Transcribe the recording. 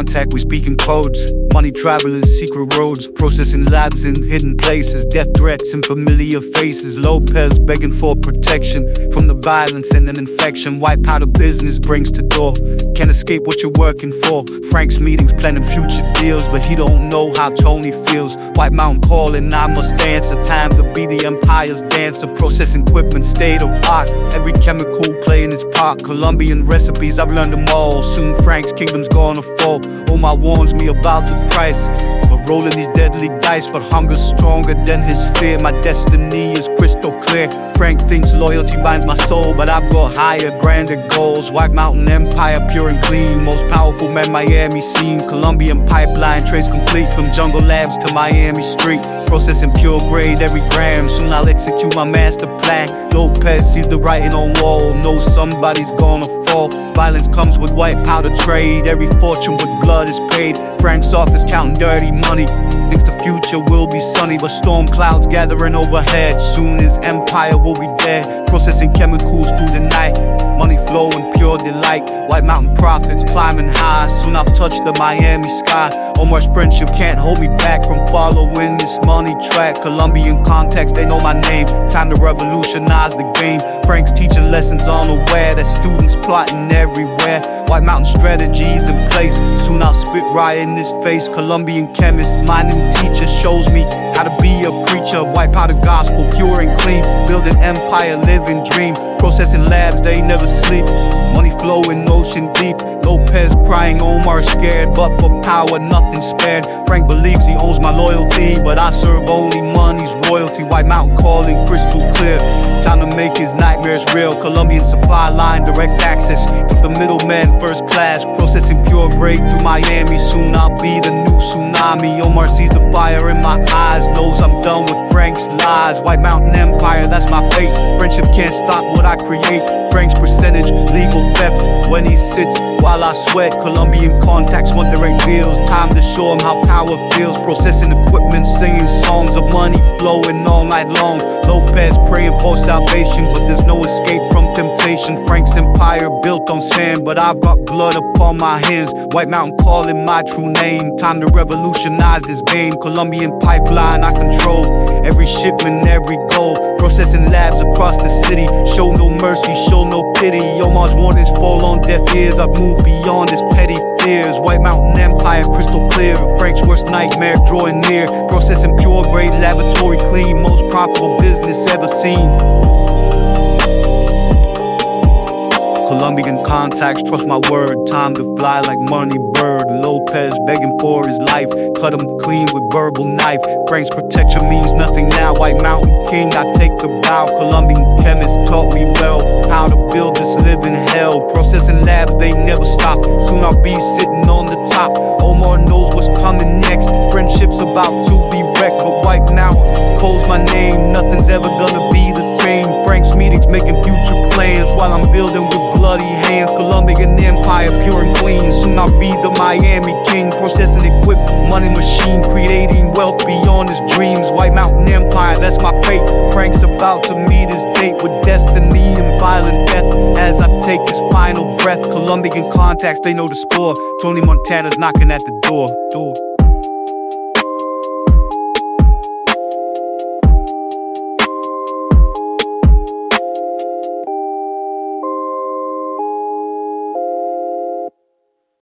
contact, we speaking codes. Money travelers, secret roads, processing labs in hidden places, death threats and familiar faces. Lopez begging for protection from the violence and an infection. White powder business brings to door. Can't escape what you're working for. Frank's meetings planning future deals, but he don't know how Tony feels. White Mountain calling, I must answer. Time to be the empire's dancer. Processing equipment, state of art. Every chemical playing its part. Colombian recipes, I've learned them all. Soon Frank's kingdom's gonna fall. Omar warns me about the price. Rolling these deadly dice, but hunger's stronger than his fear. My destiny is crystal clear. Frank thinks loyalty binds my soul, but I've got higher, grander goals. White Mountain Empire, pure and clean. Most powerful man Miami seen. Colombian pipeline, trace complete from Jungle Labs to Miami Street. Processing pure grade every gram. Soon I'll execute my master plan. Lopez sees the writing on wall. Knows somebody's gonna fall. Violence comes with white powder trade. Every fortune with blood is paid. Frank's office counting dirty money. Thinks the future will sunny, but storm clouds gathering overhead. Soon his empire will be dead. Processing chemicals through the night. Money flow in pure delight. White mountain profits climbing high. Soon I'll touch the Miami sky. Omar's friendship can't hold me back from following this money track. Colombian context, they know my name. Time to revolutionize the game. Frank's teaching lessons unaware that students plotting everywhere. White mountain strategies in place. Soon I'll spit right in his face. Colombian chemist, my new teacher shows me how to be a preacher. wipe out the gospel, pure and clean. Build an empire, living dream. Processing labs, they never sleep. Flowing, ocean deep. Lopez crying, Omar scared, but for power, nothing spared. Frank believes he owns my loyalty, but I serve only money's royalty. White Mountain calling crystal clear. Time to make his nightmares real. Colombian supply line, direct access to the middleman, first class. Processing pure grade through Miami. Soon I'll be the new tsunami. Omar sees the fire in my eyes, knows I'm done with White Mountain Empire, that's my fate. Friendship can't stop what I create. Frank's percentage, legal theft when he sits while I sweat. Colombian contacts direct deals. Time to show him how power feels. Processing equipment, singing songs of money flowing all night long. Lopez praying for salvation, but there's no escape from temptation. Frank's empire built on sand, but I've got blood upon my hands. White Mountain calling my true name. Time to revolutionize this game. Colombian pipeline I control. Every shipment, every goal. Processing labs across the city. Show no mercy, show no pity. Omar's warnings fall on deaf ears. I've moved beyond his petty fears. White Mountain Empire, crystal clear. Frank's worst nightmare drawing near. Processing pure grade, laboratory clean. Most profitable business ever seen. Colombian contacts, trust my word. Time to fly like money bird. Lopez begging for his life. Cut him clean with verbal knife. Frank's protection means nothing now. White Mountain King, I take the bow. Colombian chemist taught me well how to build this living hell. Processing labs, they never stop. Soon I'll be sitting on the top. Omar knows what's coming next. Friendship's about to about to meet his date with destiny and violent death as I take his final breath. Colombian contacts, they know the score. Tony Montana's knocking at the door. door.